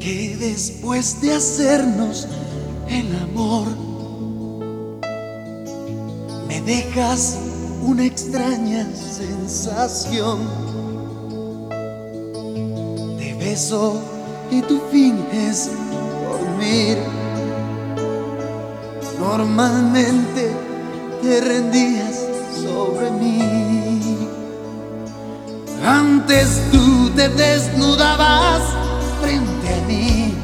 que después de hacernos el amor, me dejas una extraña sensación. Te beso y tú finges dormir. Normalmente te rendías sobre mí. Antes tú te desnudabas frente a mí.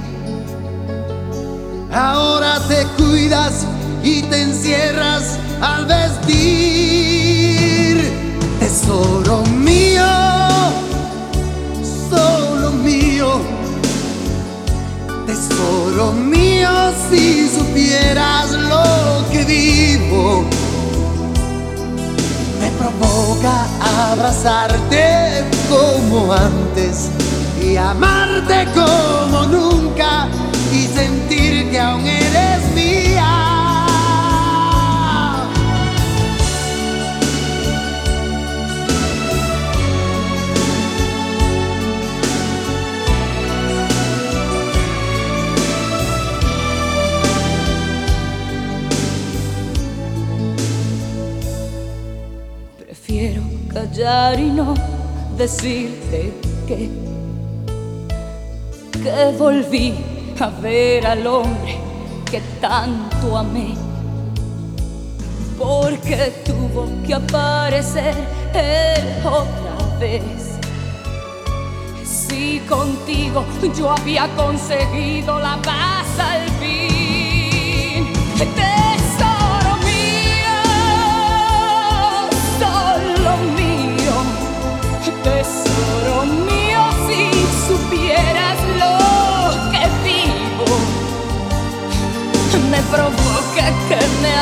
Ahora te cuidas y te encierras al vestir. Tesoro mío, solo mío. Tesoro mío, si supieras lo que vivo. Me provoca abrazarte como antes amarte como nunca y sentir que aún eres mía. Prefiero callar y no decirte que que volví a ver al hombre que tanto amé. Porque tuvo que aparecer él otra vez. Si contigo yo había conseguido la paz al fin.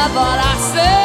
Que me abraces